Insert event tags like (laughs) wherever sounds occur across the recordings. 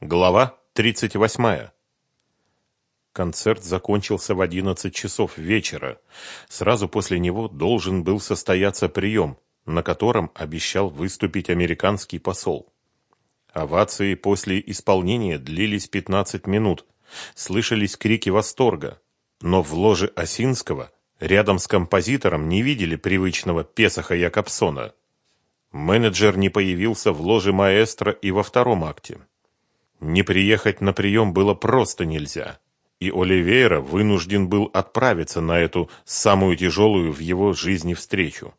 Глава 38. Концерт закончился в 11 часов вечера. Сразу после него должен был состояться прием, на котором обещал выступить американский посол. Овации после исполнения длились 15 минут. Слышались крики восторга. Но в ложе Осинского рядом с композитором не видели привычного Песаха Якобсона. Менеджер не появился в ложе маэстро и во втором акте. Не приехать на прием было просто нельзя, и Оливейра вынужден был отправиться на эту самую тяжелую в его жизни встречу.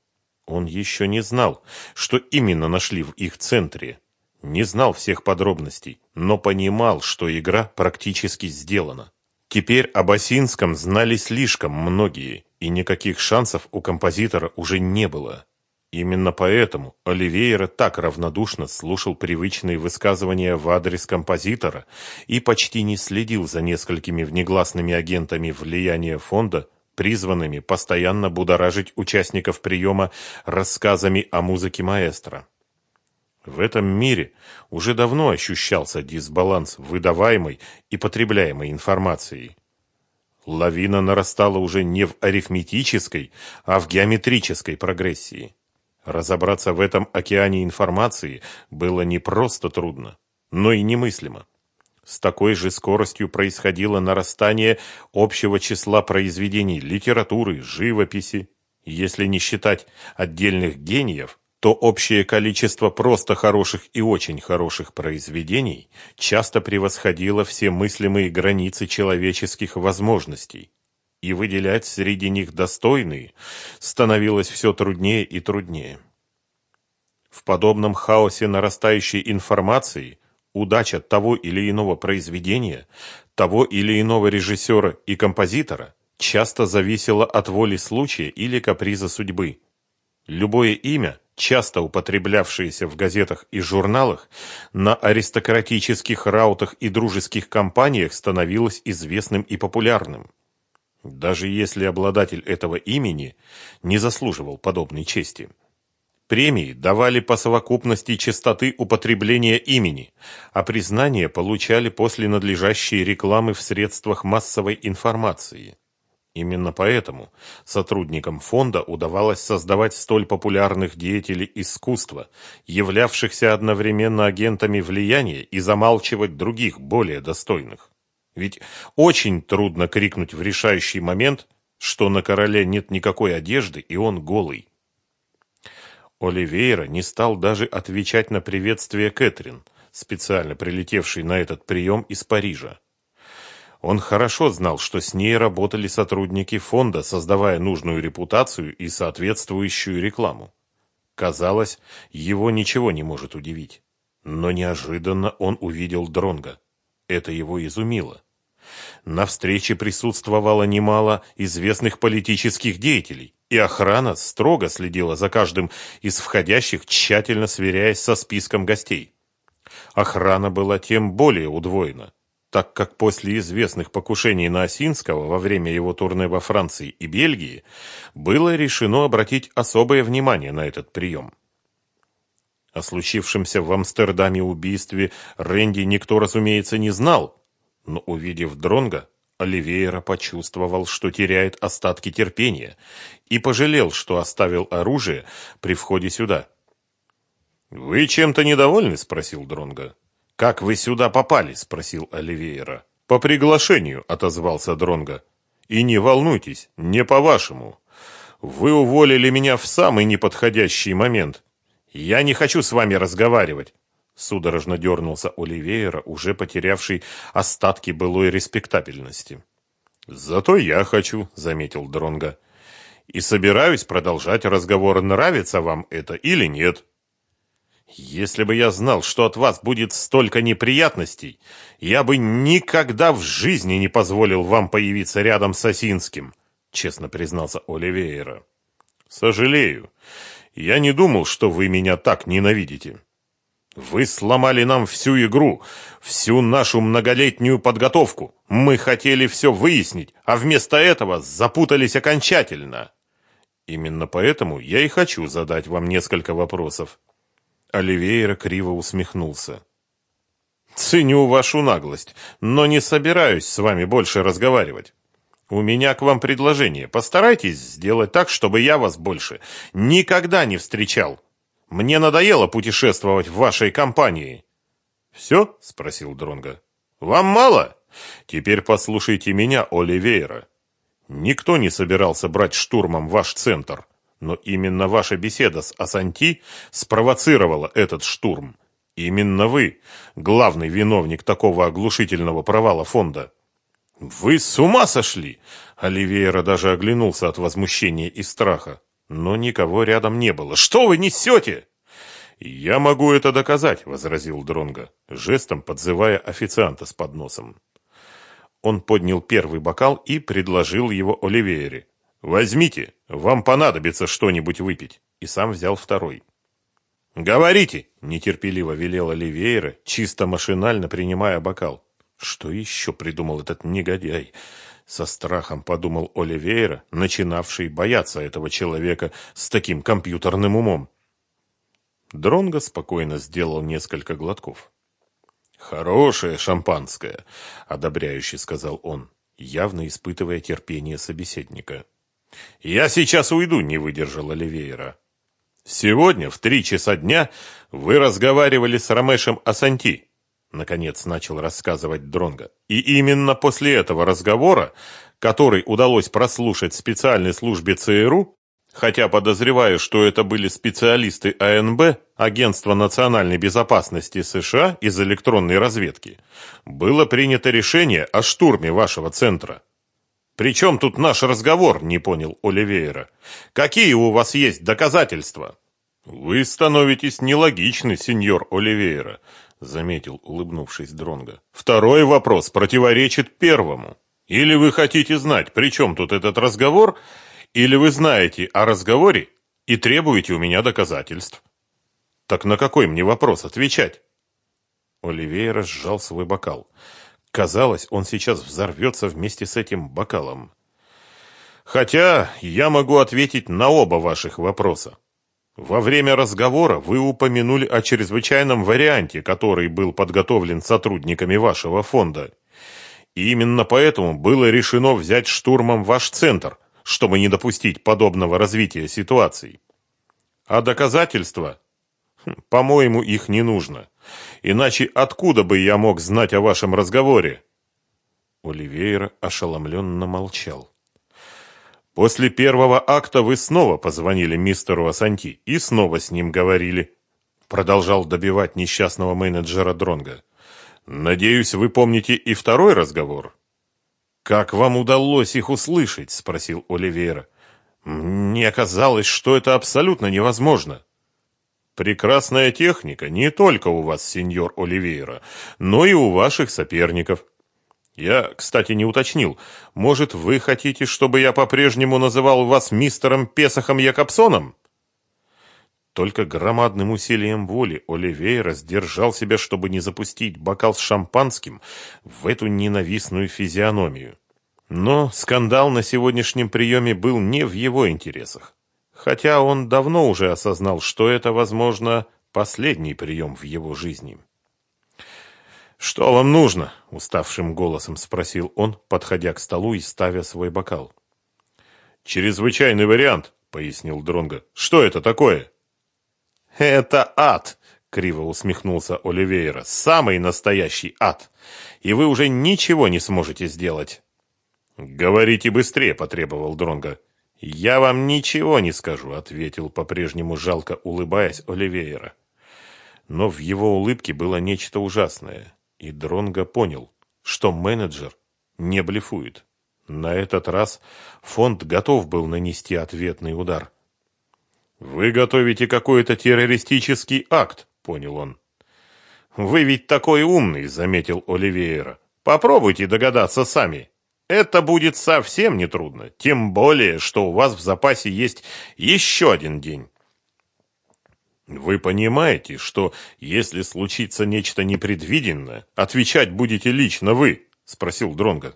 Он еще не знал, что именно нашли в их центре, не знал всех подробностей, но понимал, что игра практически сделана. Теперь об Осинском знали слишком многие, и никаких шансов у композитора уже не было. Именно поэтому Оливейра так равнодушно слушал привычные высказывания в адрес композитора и почти не следил за несколькими внегласными агентами влияния фонда, призванными постоянно будоражить участников приема рассказами о музыке маэстро. В этом мире уже давно ощущался дисбаланс выдаваемой и потребляемой информации. Лавина нарастала уже не в арифметической, а в геометрической прогрессии. Разобраться в этом океане информации было не просто трудно, но и немыслимо. С такой же скоростью происходило нарастание общего числа произведений литературы, живописи. Если не считать отдельных гениев, то общее количество просто хороших и очень хороших произведений часто превосходило все мыслимые границы человеческих возможностей и выделять среди них достойные становилось все труднее и труднее. В подобном хаосе нарастающей информации удача того или иного произведения, того или иного режиссера и композитора часто зависела от воли случая или каприза судьбы. Любое имя, часто употреблявшееся в газетах и журналах, на аристократических раутах и дружеских компаниях становилось известным и популярным даже если обладатель этого имени не заслуживал подобной чести. Премии давали по совокупности частоты употребления имени, а признание получали после надлежащей рекламы в средствах массовой информации. Именно поэтому сотрудникам фонда удавалось создавать столь популярных деятелей искусства, являвшихся одновременно агентами влияния и замалчивать других, более достойных. Ведь очень трудно крикнуть в решающий момент, что на короле нет никакой одежды и он голый. Оливейра не стал даже отвечать на приветствие Кэтрин, специально прилетевшей на этот прием из Парижа. Он хорошо знал, что с ней работали сотрудники фонда, создавая нужную репутацию и соответствующую рекламу. Казалось, его ничего не может удивить. Но неожиданно он увидел Дронга. Это его изумило. На встрече присутствовало немало известных политических деятелей, и охрана строго следила за каждым из входящих, тщательно сверяясь со списком гостей. Охрана была тем более удвоена, так как после известных покушений на Осинского во время его турне во Франции и Бельгии было решено обратить особое внимание на этот прием. О случившемся в Амстердаме убийстве Рэнди никто, разумеется, не знал, но увидев Дронга, Оливейра почувствовал, что теряет остатки терпения, и пожалел, что оставил оружие при входе сюда. «Вы чем-то недовольны?» – спросил Дронга. «Как вы сюда попали?» – спросил Оливейра. «По приглашению», – отозвался Дронга. «И не волнуйтесь, не по-вашему. Вы уволили меня в самый неподходящий момент. Я не хочу с вами разговаривать. Судорожно дернулся Оливейра, уже потерявший остатки былой респектабельности. «Зато я хочу», — заметил Дронга. «И собираюсь продолжать разговор, нравится вам это или нет». «Если бы я знал, что от вас будет столько неприятностей, я бы никогда в жизни не позволил вам появиться рядом с Осинским», — честно признался Оливейра. «Сожалею. Я не думал, что вы меня так ненавидите». Вы сломали нам всю игру, всю нашу многолетнюю подготовку. Мы хотели все выяснить, а вместо этого запутались окончательно. Именно поэтому я и хочу задать вам несколько вопросов. Оливейра криво усмехнулся. Ценю вашу наглость, но не собираюсь с вами больше разговаривать. У меня к вам предложение. Постарайтесь сделать так, чтобы я вас больше никогда не встречал. Мне надоело путешествовать в вашей компании. Все? спросил Дронга. Вам мало? Теперь послушайте меня, Оливейра. Никто не собирался брать штурмом ваш центр, но именно ваша беседа с Асанти спровоцировала этот штурм. Именно вы, главный виновник такого оглушительного провала фонда. «Вы с ума сошли!» Оливейра даже оглянулся от возмущения и страха. Но никого рядом не было. «Что вы несете?» «Я могу это доказать», — возразил Дронго, жестом подзывая официанта с подносом. Он поднял первый бокал и предложил его Оливейре. «Возьмите, вам понадобится что-нибудь выпить». И сам взял второй. «Говорите!» — нетерпеливо велел Оливейра, чисто машинально принимая бокал. Что еще придумал этот негодяй? Со страхом подумал Оливейра, начинавший бояться этого человека с таким компьютерным умом. Дронго спокойно сделал несколько глотков. «Хорошее шампанское», — одобряюще сказал он, явно испытывая терпение собеседника. «Я сейчас уйду», — не выдержал Оливейра. «Сегодня в три часа дня вы разговаривали с Ромешем Асанти. Наконец начал рассказывать Дронга. И именно после этого разговора, который удалось прослушать специальной службе ЦРУ, хотя подозреваю, что это были специалисты АНБ, Агентства национальной безопасности США из электронной разведки, было принято решение о штурме вашего центра. Причем тут наш разговор, не понял Оливейра. Какие у вас есть доказательства? Вы становитесь нелогичны, сеньор Оливейра, заметил, улыбнувшись Дронга. Второй вопрос противоречит первому. Или вы хотите знать, при чем тут этот разговор, или вы знаете о разговоре и требуете у меня доказательств. Так на какой мне вопрос отвечать? Оливейра сжал свой бокал. Казалось, он сейчас взорвется вместе с этим бокалом. Хотя я могу ответить на оба ваших вопроса. Во время разговора вы упомянули о чрезвычайном варианте, который был подготовлен сотрудниками вашего фонда. И именно поэтому было решено взять штурмом ваш центр, чтобы не допустить подобного развития ситуации. А доказательства? Хм, по-моему, их не нужно. Иначе откуда бы я мог знать о вашем разговоре? Оливейра ошеломленно молчал. После первого акта вы снова позвонили мистеру Асанти и снова с ним говорили. Продолжал добивать несчастного менеджера Дронга. Надеюсь, вы помните и второй разговор. Как вам удалось их услышать? спросил Оливейра. Мне казалось, что это абсолютно невозможно. Прекрасная техника не только у вас, сеньор Оливейра, но и у ваших соперников. Я, кстати, не уточнил. Может, вы хотите, чтобы я по-прежнему называл вас мистером Песохом Якобсоном? Только громадным усилием воли Оливейра сдержал себя, чтобы не запустить бокал с шампанским в эту ненавистную физиономию. Но скандал на сегодняшнем приеме был не в его интересах. Хотя он давно уже осознал, что это, возможно, последний прием в его жизни. «Что вам нужно?» — уставшим голосом спросил он, подходя к столу и ставя свой бокал. «Чрезвычайный вариант», — пояснил Дронго. «Что это такое?» «Это ад!» — криво усмехнулся Оливейра. «Самый настоящий ад! И вы уже ничего не сможете сделать!» «Говорите быстрее!» — потребовал Дронго. «Я вам ничего не скажу», — ответил по-прежнему жалко улыбаясь Оливейра. Но в его улыбке было нечто ужасное. И Дронго понял, что менеджер не блефует. На этот раз фонд готов был нанести ответный удар. «Вы готовите какой-то террористический акт», — понял он. «Вы ведь такой умный», — заметил Оливейра. «Попробуйте догадаться сами. Это будет совсем нетрудно, тем более, что у вас в запасе есть еще один день». Вы понимаете, что если случится нечто непредвиденное, отвечать будете лично вы? спросил Дронга.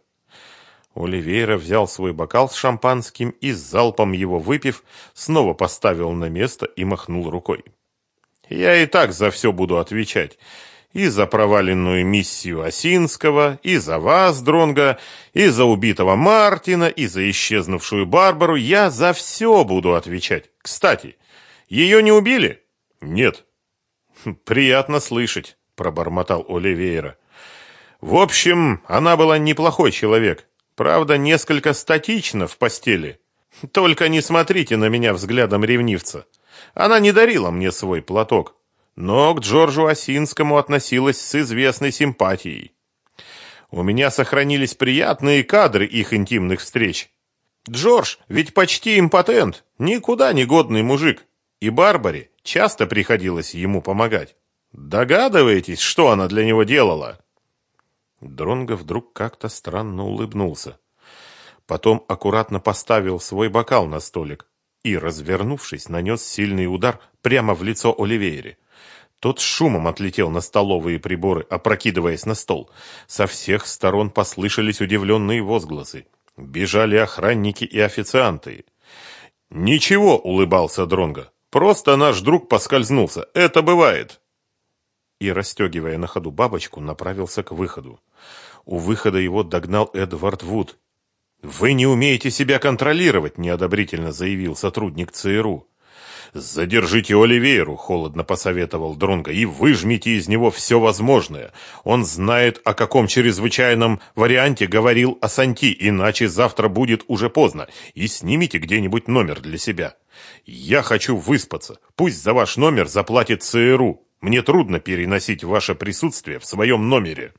Оливейра взял свой бокал с шампанским и залпом его выпив, снова поставил на место и махнул рукой. Я и так за все буду отвечать. И за проваленную миссию Осинского, и за вас, Дронга, и за убитого Мартина, и за исчезнувшую Барбару. Я за все буду отвечать. Кстати, ее не убили? Нет. (laughs) Приятно слышать, пробормотал Оливейра. В общем, она была неплохой человек. Правда, несколько статично в постели. Только не смотрите на меня взглядом ревнивца. Она не дарила мне свой платок, но к Джорджу Осинскому относилась с известной симпатией. У меня сохранились приятные кадры их интимных встреч. Джордж ведь почти импотент, никуда не годный мужик, и Барбаре часто приходилось ему помогать. Догадываетесь, что она для него делала? Дронго вдруг как-то странно улыбнулся. Потом аккуратно поставил свой бокал на столик и, развернувшись, нанес сильный удар прямо в лицо Оливейре. Тот шумом отлетел на столовые приборы, опрокидываясь на стол. Со всех сторон послышались удивленные возгласы. Бежали охранники и официанты. «Ничего», — улыбался Дронго. «Просто наш друг поскользнулся. Это бывает». И, расстегивая на ходу бабочку, направился к выходу. У выхода его догнал Эдвард Вуд «Вы не умеете себя контролировать», – неодобрительно заявил сотрудник ЦРУ. «Задержите Оливейру», – холодно посоветовал Дронго, – «и выжмите из него все возможное. Он знает, о каком чрезвычайном варианте говорил Асанти, иначе завтра будет уже поздно, и снимите где-нибудь номер для себя. Я хочу выспаться. Пусть за ваш номер заплатит ЦРУ. Мне трудно переносить ваше присутствие в своем номере».